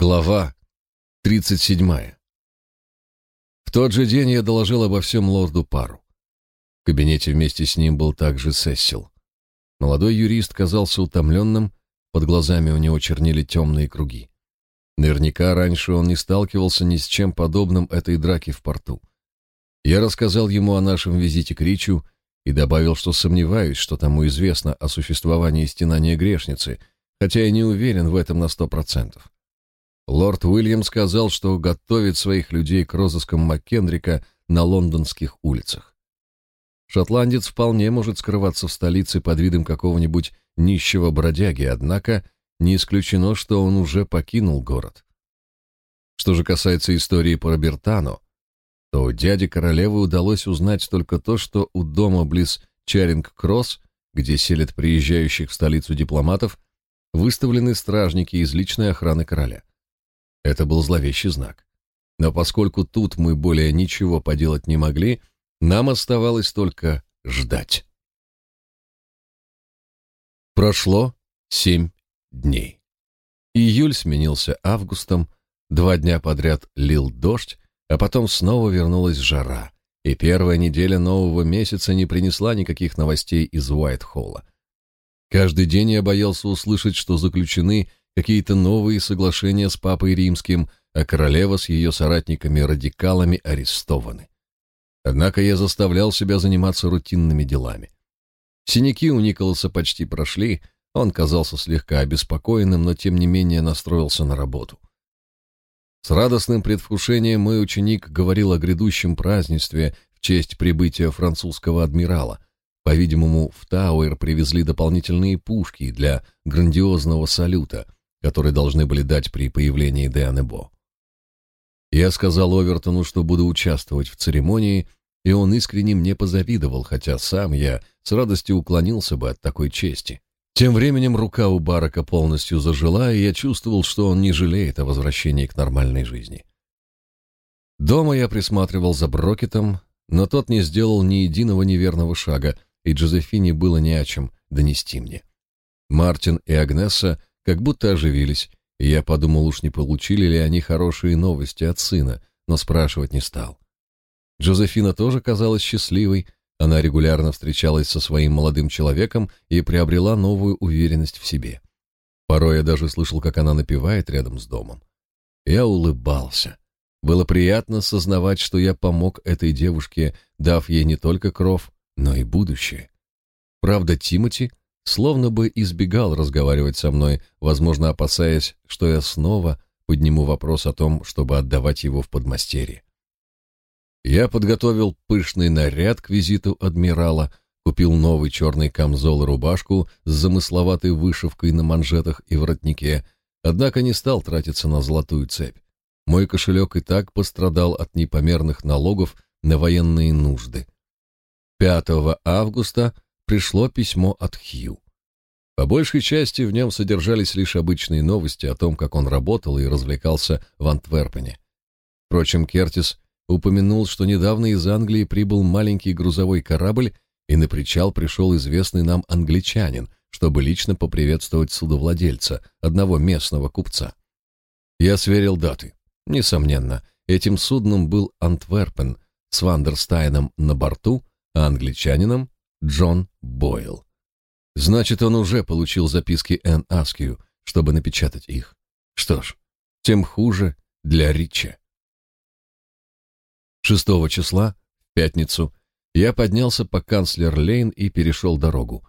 Глава 37. В тот же день я доложил обо всем лорду Пару. В кабинете вместе с ним был также Сессил. Молодой юрист казался утомленным, под глазами у него чернили темные круги. Наверняка раньше он не сталкивался ни с чем подобным этой драке в порту. Я рассказал ему о нашем визите к Ричу и добавил, что сомневаюсь, что тому известно о существовании стенания грешницы, хотя и не уверен в этом на сто процентов. Лорд Уильям сказал, что готовит своих людей к розыскам Маккендрика на лондонских улицах. Шотландец вполне может скрываться в столице под видом какого-нибудь нищего бродяги, однако не исключено, что он уже покинул город. Что же касается истории по Робертану, то дяде королевы удалось узнать только то, что у дома близ Чаринг-Кросс, где селят приезжающих в столицу дипломатов, выставлены стражники из личной охраны короля. Это был зловещий знак. Но поскольку тут мы более ничего поделать не могли, нам оставалось только ждать. Прошло семь дней. Июль сменился августом, два дня подряд лил дождь, а потом снова вернулась жара, и первая неделя нового месяца не принесла никаких новостей из Уайт-Холла. Каждый день я боялся услышать, что заключены какие-то новые соглашения с папой римским, а королева с ее соратниками-радикалами арестованы. Однако я заставлял себя заниматься рутинными делами. Синяки у Николаса почти прошли, он казался слегка обеспокоенным, но тем не менее настроился на работу. С радостным предвкушением мой ученик говорил о грядущем празднестве в честь прибытия французского адмирала. По-видимому, в Тауэр привезли дополнительные пушки для грандиозного салюта — которые должны были дать при появлении Деанебо. Я сказал Овертону, что буду участвовать в церемонии, и он искренне мне позавидовал, хотя сам я с радостью уклонился бы от такой чести. Тем временем рука у Барака полностью зажила, и я чувствовал, что он не жалеет о возвращении к нормальной жизни. Дома я присматривал за Брокетом, но тот не сделал ни единого неверного шага, и Джозефине было не о чем донести мне. Мартин и Агнесса как будто оживились, и я подумал, уж не получили ли они хорошие новости от сына, но спрашивать не стал. Джозефина тоже казалась счастливой, она регулярно встречалась со своим молодым человеком и приобрела новую уверенность в себе. Порой я даже слышал, как она напевает рядом с домом. Я улыбался. Было приятно сознавать, что я помог этой девушке, дав ей не только кров, но и будущее. Правда, Тимоти словно бы избегал разговаривать со мной, возможно, опасаясь, что я снова подниму вопрос о том, чтобы отдавать его в подмастерье. Я подготовил пышный наряд к визиту адмирала, купил новый черный камзол и рубашку с замысловатой вышивкой на манжетах и воротнике, однако не стал тратиться на золотую цепь. Мой кошелек и так пострадал от непомерных налогов на военные нужды. 5 августа пришло письмо от Хью. По большей части в нем содержались лишь обычные новости о том, как он работал и развлекался в Антверпене. Впрочем, Кертис упомянул, что недавно из Англии прибыл маленький грузовой корабль, и на причал пришел известный нам англичанин, чтобы лично поприветствовать судовладельца, одного местного купца. Я сверил даты. Несомненно, этим судном был Антверпен с Вандерстайном на борту, а англичанином Джон Бойл. Значит, он уже получил записки Энн Аскью, чтобы напечатать их. Что ж, тем хуже для Рича. 6 числа, в пятницу, я поднялся по канцлер-лейн и перешел дорогу.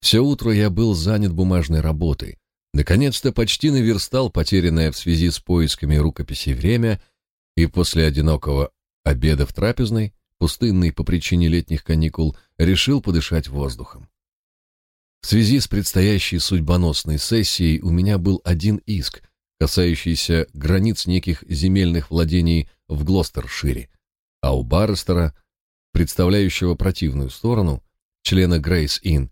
Все утро я был занят бумажной работой. Наконец-то почти наверстал потерянное в связи с поисками рукописей время, и после одинокого обеда в трапезной пустынный по причине летних каникул, решил подышать воздухом. В связи с предстоящей судьбоносной сессией у меня был один иск, касающийся границ неких земельных владений в Глостершире, а у Баррестера, представляющего противную сторону, члена Грейс Inn,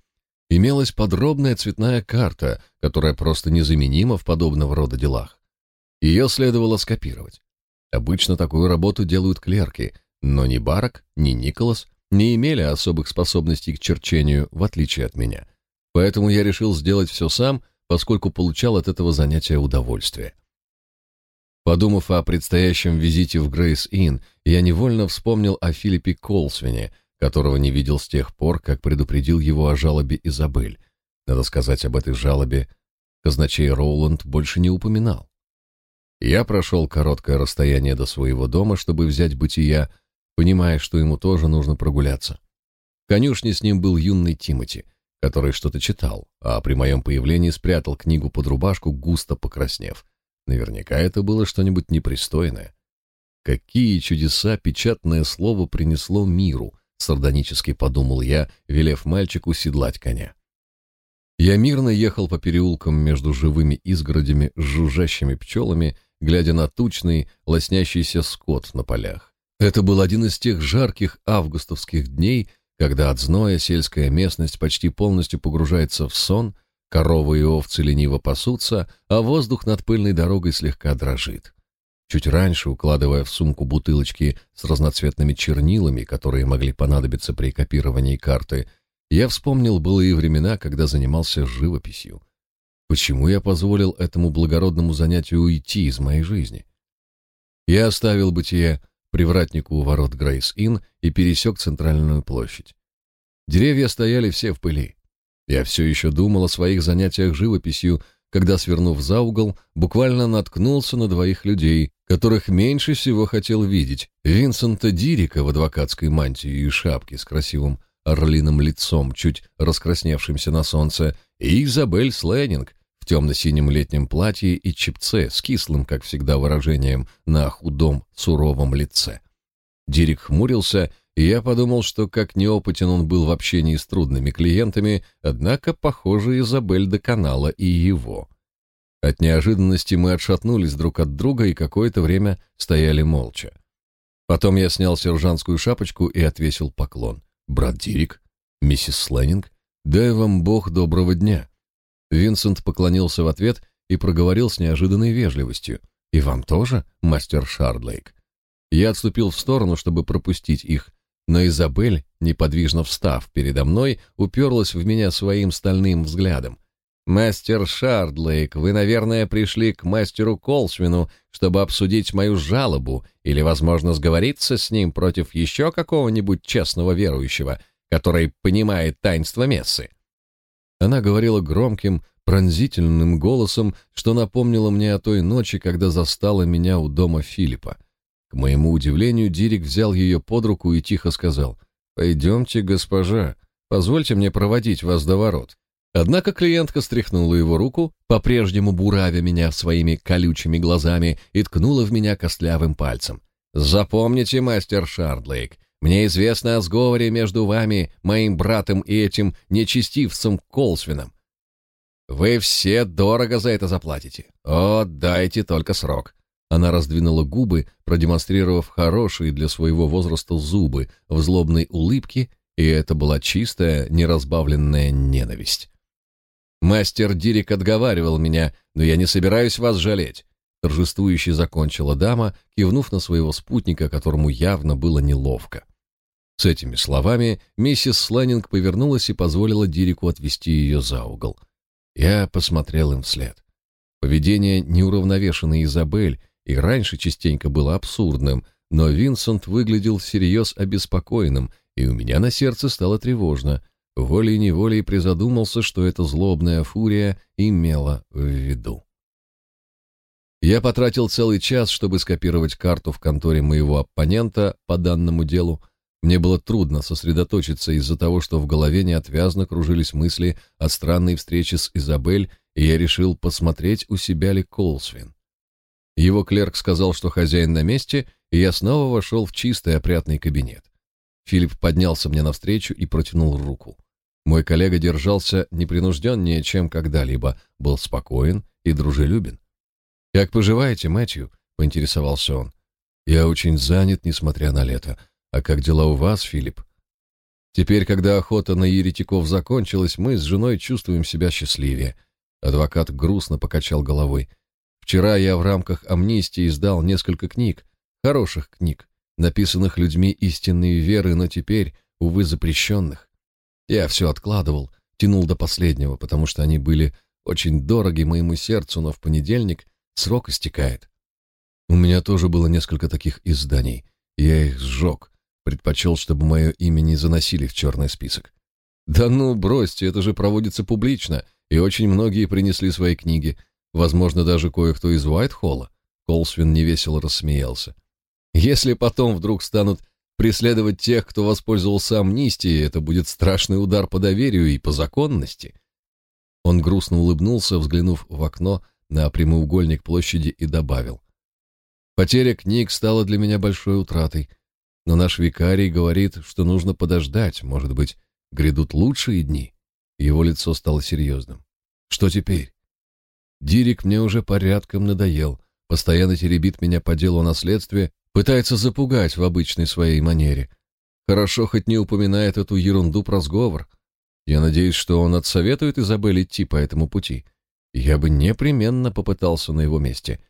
имелась подробная цветная карта, которая просто незаменима в подобного рода делах. Ее следовало скопировать. Обычно такую работу делают клерки, но ни Барак, ни Николас не имели особых способностей к черчению, в отличие от меня. Поэтому я решил сделать все сам, поскольку получал от этого занятия удовольствие. Подумав о предстоящем визите в Грейс-Инн, я невольно вспомнил о Филиппе Колсвине, которого не видел с тех пор, как предупредил его о жалобе Изабель. Надо сказать об этой жалобе, казначей Роуланд больше не упоминал. Я прошел короткое расстояние до своего дома, чтобы взять бытия, понимая, что ему тоже нужно прогуляться. В конюшне с ним был юный Тимоти, который что-то читал, а при моем появлении спрятал книгу под рубашку, густо покраснев. Наверняка это было что-нибудь непристойное. Какие чудеса печатное слово принесло миру, сардонически подумал я, велев мальчику седлать коня. Я мирно ехал по переулкам между живыми изгородями с жужжащими пчелами, глядя на тучный, лоснящийся скот на полях. Это был один из тех жарких августовских дней, когда от зноя сельская местность почти полностью погружается в сон, коровы и овцы лениво пасутся, а воздух над пыльной дорогой слегка дрожит. Чуть раньше, укладывая в сумку бутылочки с разноцветными чернилами, которые могли понадобиться при копировании карты, я вспомнил былые времена, когда занимался живописью. Почему я позволил этому благородному занятию уйти из моей жизни? Я оставил бытие привратнику у ворот Грейс-Инн и пересек центральную площадь. Деревья стояли все в пыли. Я все еще думал о своих занятиях живописью, когда, свернув за угол, буквально наткнулся на двоих людей, которых меньше всего хотел видеть. Винсента Дирика в адвокатской мантии и шапке с красивым орлиным лицом, чуть раскрасневшимся на солнце, и Изабель Сленнинг в темно-синем летнем платье и чепце с кислым, как всегда, выражением на худом, суровом лице. Дирик хмурился и я подумал, что как неопытен он был в общении с трудными клиентами, однако, похоже, Изабель доконала и его. От неожиданности мы отшатнулись друг от друга и какое-то время стояли молча. Потом я снял сержантскую шапочку и отвесил поклон. «Брат Дирик, миссис Сленнинг, дай вам Бог доброго дня». Винсент поклонился в ответ и проговорил с неожиданной вежливостью. «И вам тоже, мастер Шардлейк?» Я отступил в сторону, чтобы пропустить их, но Изабель, неподвижно встав передо мной, уперлась в меня своим стальным взглядом. «Мастер Шардлейк, вы, наверное, пришли к мастеру Колсвину, чтобы обсудить мою жалобу или, возможно, сговориться с ним против еще какого-нибудь честного верующего, который понимает таинство мессы». Она говорила громким, пронзительным голосом, что напомнило мне о той ночи, когда застала меня у дома Филиппа. К моему удивлению, Дирик взял ее под руку и тихо сказал, «Пойдемте, госпожа, позвольте мне проводить вас до ворот». Однако клиентка стряхнула его руку, по-прежнему буравя меня своими колючими глазами, и ткнула в меня костлявым пальцем. «Запомните, мастер Шардлейк, мне известно о сговоре между вами, моим братом и этим нечестивцем Колсвином. Вы все дорого за это заплатите. О, дайте только срок. Она раздвинула губы, продемонстрировав хорошие для своего возраста зубы в злобной улыбке, и это была чистая, неразбавленная ненависть. «Мастер Дирик отговаривал меня, но я не собираюсь вас жалеть», торжествующе закончила дама, кивнув на своего спутника, которому явно было неловко. С этими словами миссис Сленнинг повернулась и позволила Дирику отвести ее за угол. Я посмотрел им вслед. Поведение неуравновешенной Изабель и раньше частенько было абсурдным, но Винсент выглядел всерьез обеспокоенным, и у меня на сердце стало тревожно. Волей-неволей призадумался, что эта злобная фурия имела в виду. Я потратил целый час, чтобы скопировать карту в конторе моего оппонента по данному делу. Мне было трудно сосредоточиться из-за того, что в голове неотвязно кружились мысли о странной встрече с Изабель, и я решил посмотреть, у себя ли Колсвин. Его клерк сказал, что хозяин на месте, и я снова вошел в чистый опрятный кабинет. Филипп поднялся мне навстречу и протянул руку. Мой коллега держался непринужденнее, чем когда-либо, был спокоен и дружелюбен. «Как поживаете, Мэтью?» — поинтересовался он. «Я очень занят, несмотря на лето. А как дела у вас, Филипп?» «Теперь, когда охота на еретиков закончилась, мы с женой чувствуем себя счастливее». Адвокат грустно покачал головой. Вчера я в рамках амнистии издал несколько книг, хороших книг, написанных людьми истинной веры, но теперь, увы, запрещенных. Я все откладывал, тянул до последнего, потому что они были очень дороги моему сердцу, но в понедельник срок истекает. У меня тоже было несколько таких изданий. Я их сжег. Предпочел, чтобы мое имя не заносили в черный список. Да ну, бросьте, это же проводится публично, и очень многие принесли свои книги. Возможно, даже кое-кто из Уайтхолла. Колсвин невесело рассмеялся. Если потом вдруг станут преследовать тех, кто воспользовался амнистией, это будет страшный удар по доверию и по законности. Он грустно улыбнулся, взглянув в окно на прямоугольник площади и добавил. Потеря книг стала для меня большой утратой, но наш викарий говорит, что нужно подождать, может быть, грядут лучшие дни. Его лицо стало серьезным. Что теперь? Дирик мне уже порядком надоел, постоянно теребит меня по делу о наследстве, пытается запугать в обычной своей манере. Хорошо хоть не упоминает эту ерунду про сговор. Я надеюсь, что он отсоветует Изабель идти по этому пути. Я бы непременно попытался на его месте.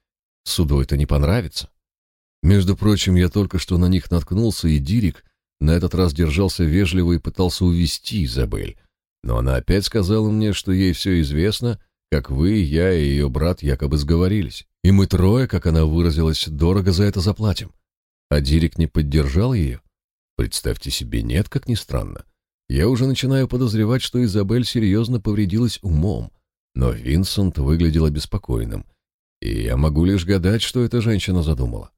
Суду это не понравится. Между прочим, я только что на них наткнулся, и Дирик на этот раз держался вежливо и пытался увести Изабель. Но она опять сказала мне, что ей все известно, как вы, я и ее брат якобы сговорились. И мы трое, как она выразилась, дорого за это заплатим. А Дирик не поддержал ее? Представьте себе, нет, как ни странно. Я уже начинаю подозревать, что Изабель серьезно повредилась умом, но Винсент выглядел обеспокоенным, и я могу лишь гадать, что эта женщина задумала.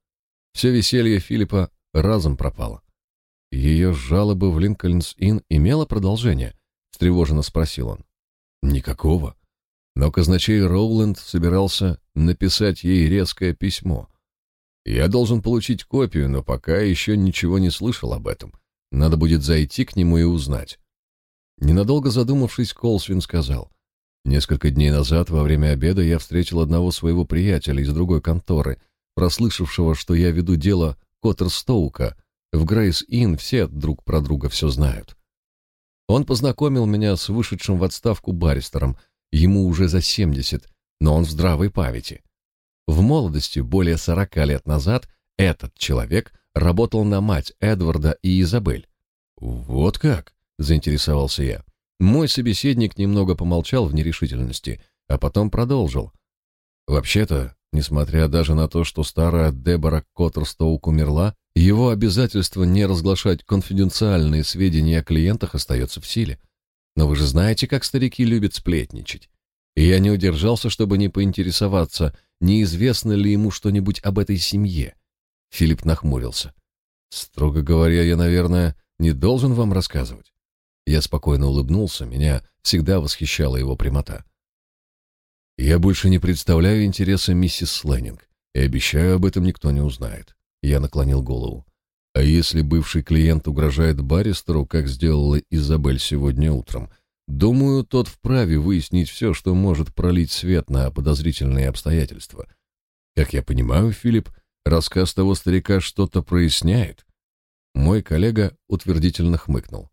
Все веселье Филиппа разом пропало. Ее жалоба в Линкольнс-Инн имела продолжение? встревоженно спросил он. Никакого. Но казначей Роуленд собирался написать ей резкое письмо. Я должен получить копию, но пока еще ничего не слышал об этом. Надо будет зайти к нему и узнать. Ненадолго задумавшись, Колсвин сказал: "Несколько дней назад во время обеда я встретил одного своего приятеля из другой конторы, прослышавшего, что я веду дело Коттерстоука. В Грейс-Инн все друг про друга все знают. Он познакомил меня с вышедшим в отставку баристером, ему уже за 70, но он в здравой памяти. В молодости, более 40 лет назад, этот человек работал на мать Эдварда и Изабель. «Вот как?» — заинтересовался я. Мой собеседник немного помолчал в нерешительности, а потом продолжил. «Вообще-то, несмотря даже на то, что старая Дебора Коттерстоук умерла, его обязательство не разглашать конфиденциальные сведения о клиентах остается в силе. Но вы же знаете, как старики любят сплетничать. И я не удержался, чтобы не поинтересоваться, неизвестно ли ему что-нибудь об этой семье. Филипп нахмурился. Строго говоря, я, наверное, не должен вам рассказывать. Я спокойно улыбнулся, меня всегда восхищала его прямота. Я больше не представляю интереса миссис Сленнинг, и обещаю, об этом никто не узнает. Я наклонил голову. А если бывший клиент угрожает баристеру, как сделала Изабель сегодня утром, думаю, тот вправе выяснить все, что может пролить свет на подозрительные обстоятельства. Как я понимаю, Филипп, рассказ того старика что-то проясняет. Мой коллега утвердительно хмыкнул.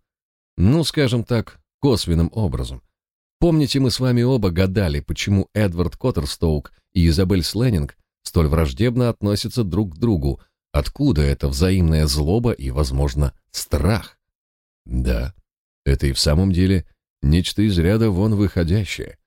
Ну, скажем так, косвенным образом. Помните, мы с вами оба гадали, почему Эдвард Коттерстоук и Изабель Сленнинг столь враждебно относятся друг к другу, Откуда эта взаимная злоба и, возможно, страх? Да, это и в самом деле нечто из ряда вон выходящее.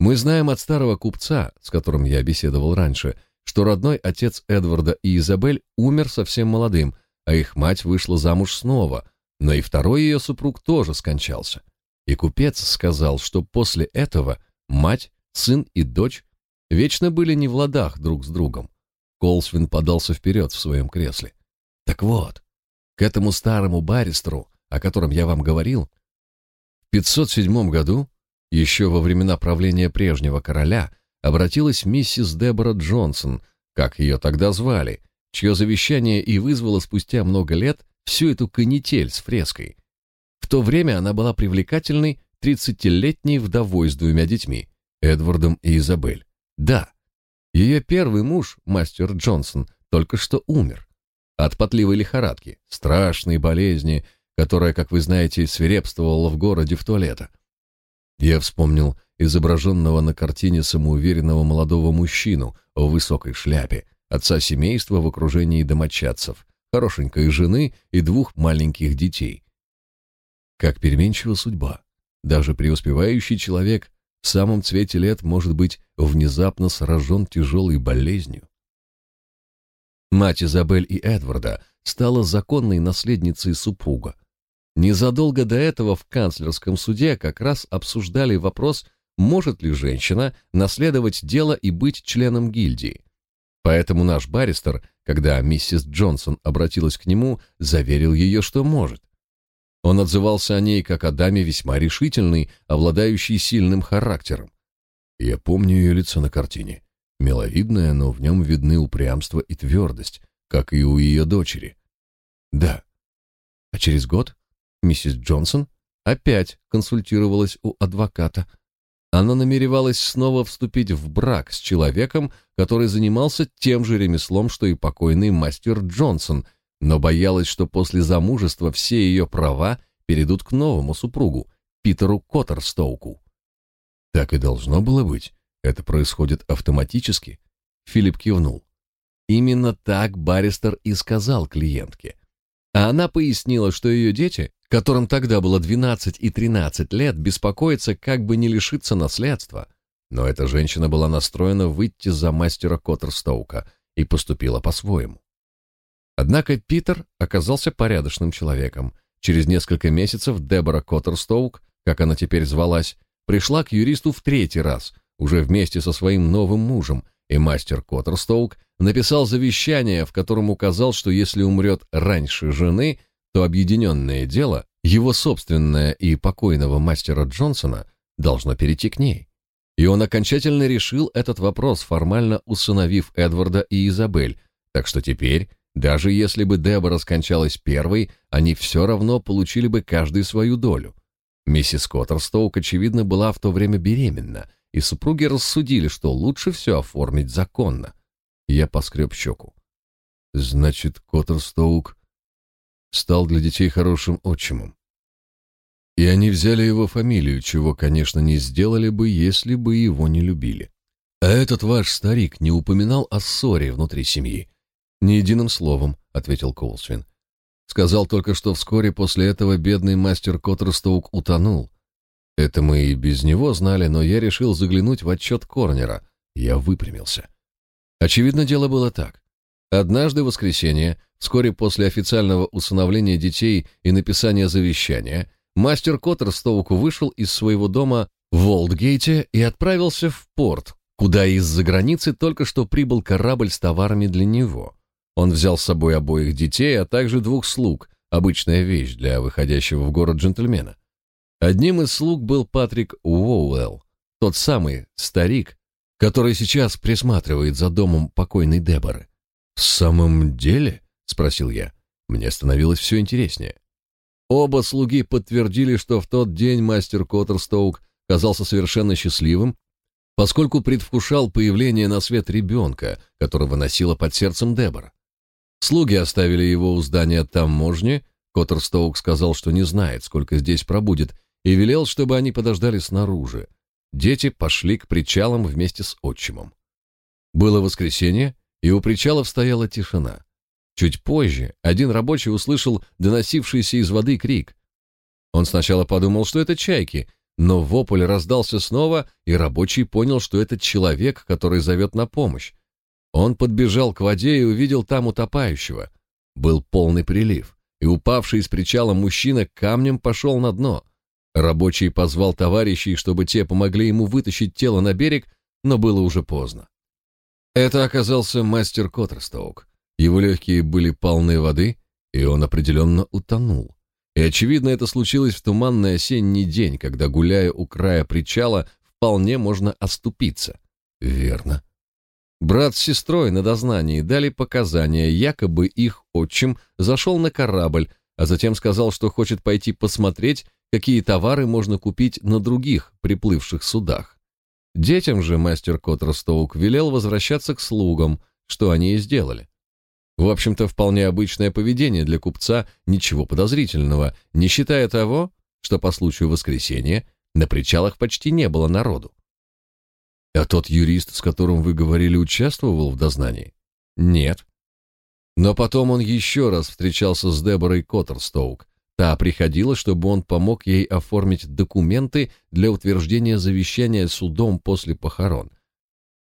Мы знаем от старого купца, с которым я беседовал раньше, что родной отец Эдварда и Изабель умер совсем молодым, а их мать вышла замуж снова, но и второй ее супруг тоже скончался. И купец сказал, что после этого мать, сын и дочь вечно были не в ладах друг с другом. Колсвин подался вперед в своем кресле. Так вот, к этому старому баристеру, о котором я вам говорил, в 507 году, еще во времена правления прежнего короля, обратилась миссис Дебора Джонсон, как ее тогда звали, чье завещание и вызвало спустя много лет всю эту канитель с фреской. В то время она была привлекательной тридцатилетней вдовой с двумя детьми, Эдвардом и Изабель. Да, ее первый муж, мастер Джонсон, только что умер. От потливой лихорадки, страшной болезни, которая, как вы знаете, свирепствовала в городе в туалета. Я вспомнил изображенного на картине самоуверенного молодого мужчину в высокой шляпе, отца семейства в окружении домочадцев, хорошенькой жены и двух маленьких детей. Как переменчива судьба. Даже преуспевающий человек в самом цвете лет может быть внезапно сражен тяжелой болезнью. Мать Изабель и Эдварда стала законной наследницей супруга. Незадолго до этого в канцлерском суде как раз обсуждали вопрос, может ли женщина наследовать дело и быть членом гильдии. Поэтому наш баристер, когда миссис Джонсон обратилась к нему, заверил ее, что может. Он отзывался о ней как о даме весьма решительной, обладающей сильным характером. Я помню ее лицо на картине. Миловидное, но в нем видны упрямство и твердость, как и у ее дочери. Да. А через год миссис Джонсон опять консультировалась у адвоката. Она намеревалась снова вступить в брак с человеком, который занимался тем же ремеслом, что и покойный мастер Джонсон, но боялась, что после замужества все ее права перейдут к новому супругу, Питеру Коттерстоуку. Так и должно было быть. Это происходит автоматически. Филипп кивнул. Именно так баристер и сказал клиентке. А она пояснила, что ее дети, которым тогда было 12 и 13 лет, беспокоятся, как бы не лишиться наследства. Но эта женщина была настроена выйти за мастера Коттерстоука и поступила по-своему. Однако Питер оказался порядочным человеком. Через несколько месяцев Дебора Коттерстоук, как она теперь звалась, пришла к юристу в третий раз, уже вместе со своим новым мужем, и мастер Коттерстоук написал завещание, в котором указал, что если умрет раньше жены, то объединенное дело, его собственное и покойного мастера Джонсона, должно перейти к ней. И он окончательно решил этот вопрос, формально усыновив Эдварда и Изабель, так что теперь даже если бы Дебора скончалась первой, они все равно получили бы каждый свою долю. Миссис Коттерстоук, очевидно, была в то время беременна, и супруги рассудили, что лучше все оформить законно. Я поскреб щеку. Значит, Коттерстоук стал для детей хорошим отчимом. И они взяли его фамилию, чего, конечно, не сделали бы, если бы его не любили. А этот ваш старик не упоминал о ссоре внутри семьи. «Ни единым словом», — ответил Коулсвин. «Сказал только, что вскоре после этого бедный мастер Коттерстоук утонул. Это мы и без него знали, но я решил заглянуть в отчет Корнера. Я выпрямился. Очевидно, дело было так. Однажды в воскресенье, вскоре после официального усыновления детей и написания завещания, мастер Коттерстоук вышел из своего дома в Олдгейте и отправился в порт, куда из-за границы только что прибыл корабль с товарами для него. Он взял с собой обоих детей, а также двух слуг, обычная вещь для выходящего в город джентльмена. Одним из слуг был Патрик Уоуэлл, тот самый старик, который сейчас присматривает за домом покойной Деборы. «В самом деле?» — спросил я. Мне становилось все интереснее. Оба слуги подтвердили, что в тот день мастер Коттерстоук казался совершенно счастливым, поскольку предвкушал появление на свет ребенка, которого носила под сердцем Дебора. Слуги оставили его у здания таможни. Коттерстоук сказал, что не знает, сколько здесь пробудет, и велел, чтобы они подождали снаружи. Дети пошли к причалам вместе с отчимом. Было воскресенье, и у причалов стояла тишина. Чуть позже один рабочий услышал доносившийся из воды крик. Он сначала подумал, что это чайки, но вопль раздался снова, и рабочий понял, что это человек, который зовет на помощь. Он подбежал к воде и увидел там утопающего. Был полный прилив, и упавший с причала мужчина камнем пошел на дно. Рабочий позвал товарищей, чтобы те помогли ему вытащить тело на берег, но было уже поздно. Это оказался мастер Коттерстоук. Его легкие были полны воды, и он определенно утонул. И, очевидно, это случилось в туманный осенний день, когда, гуляя у края причала, вполне можно оступиться. Верно. Брат с сестрой на дознании дали показания, якобы их отчим зашел на корабль, а затем сказал, что хочет пойти посмотреть, какие товары можно купить на других приплывших судах. Детям же мастер Коттерстоук велел возвращаться к слугам, что они и сделали. В общем-то, вполне обычное поведение для купца, ничего подозрительного, не считая того, что по случаю воскресенья на причалах почти не было народу. А тот юрист, с которым вы говорили, участвовал в дознании? Нет. Но потом он еще раз встречался с Деборой Коттерстоук. Та приходила, чтобы он помог ей оформить документы для утверждения завещания судом после похорон.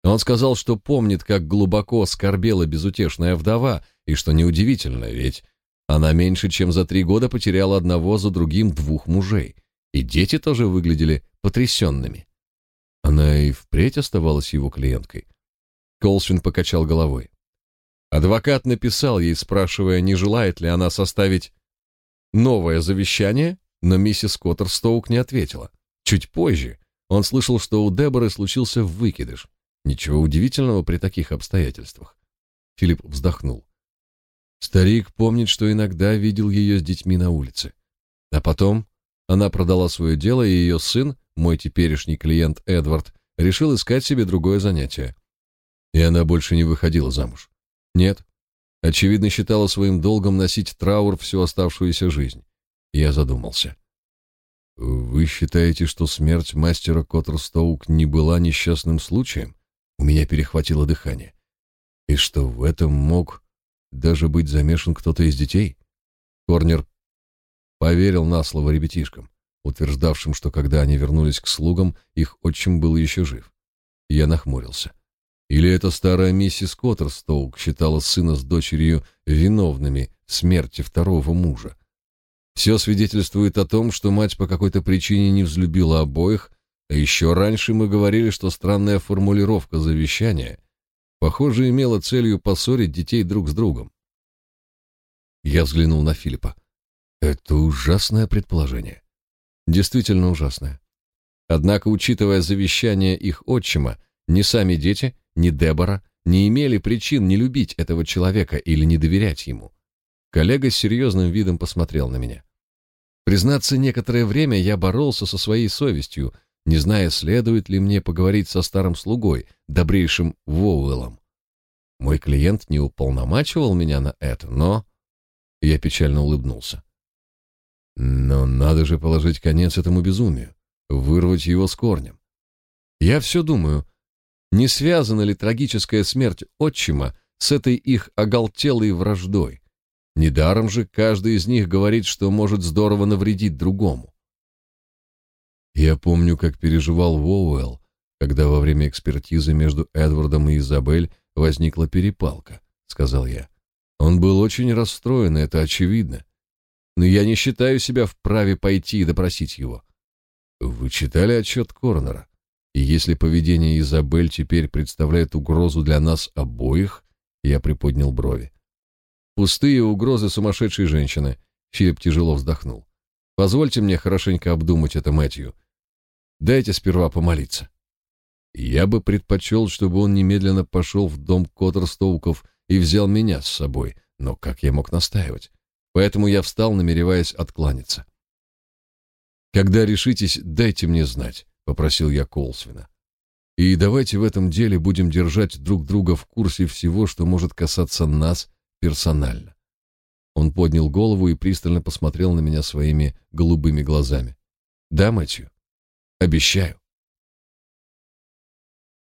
Он сказал, что помнит, как глубоко скорбела безутешная вдова, и что неудивительно, ведь она меньше чем за три года потеряла одного за другим двух мужей, и дети тоже выглядели потрясенными. Она и впредь оставалась его клиенткой. Колсвин покачал головой. Адвокат написал ей, спрашивая, не желает ли она составить новое завещание, но миссис Коттерстоук не ответила. Чуть позже он слышал, что у Деборы случился выкидыш. Ничего удивительного при таких обстоятельствах. Филипп вздохнул. Старик помнит, что иногда видел ее с детьми на улице. А потом она продала свое дело, и ее сын, мой теперешний клиент Эдвард, решил искать себе другое занятие. И она больше не выходила замуж. Нет. Очевидно, считала своим долгом носить траур всю оставшуюся жизнь. Я задумался. Вы считаете, что смерть мастера Коттерстоук не была несчастным случаем? У меня перехватило дыхание. И что в этом мог даже быть замешан кто-то из детей? Корнер поверил на слово ребятишкам, утверждавшим, что когда они вернулись к слугам, их отчим был еще жив. Я нахмурился. Или эта старая миссис Коттерстоук считала сына с дочерью виновными в смерти второго мужа? Все свидетельствует о том, что мать по какой-то причине не взлюбила обоих, а еще раньше мы говорили, что странная формулировка завещания, похоже, имела целью поссорить детей друг с другом. Я взглянул на Филиппа. Это ужасное предположение. Действительно ужасное. Однако, учитывая завещание их отчима, ни сами дети, ни Дебора не имели причин не любить этого человека или не доверять ему. Коллега с серьезным видом посмотрел на меня. Признаться, некоторое время я боролся со своей совестью, не зная, следует ли мне поговорить со старым слугой, добрейшим Воуэллом. Мой клиент не уполномачивал меня на это, но... Я печально улыбнулся. Но надо же положить конец этому безумию, вырвать его с корнем. Я все думаю, не связана ли трагическая смерть отчима с этой их оголтелой враждой? Недаром же каждый из них говорит, что может здорово навредить другому. Я помню, как переживал Воуэлл, когда во время экспертизы между Эдвардом и Изабель возникла перепалка, сказал я. Он был очень расстроен, это очевидно. Но я не считаю себя вправе пойти и допросить его. Вы читали отчет Корнера? И если поведение Изабель теперь представляет угрозу для нас обоих, я приподнял брови. Пустые угрозы сумасшедшей женщины. Филипп тяжело вздохнул. Позвольте мне хорошенько обдумать это, Мэтью. Дайте сперва помолиться. Я бы предпочел, чтобы он немедленно пошел в дом Коттерстоуков и взял меня с собой, но как я мог настаивать? Поэтому я встал, намереваясь откланяться. Когда решитесь, дайте мне знать попросил я Колсвина. И давайте в этом деле будем держать друг друга в курсе всего, что может касаться нас персонально. Он поднял голову и пристально посмотрел на меня своими голубыми глазами. Да, Мэтью? Обещаю.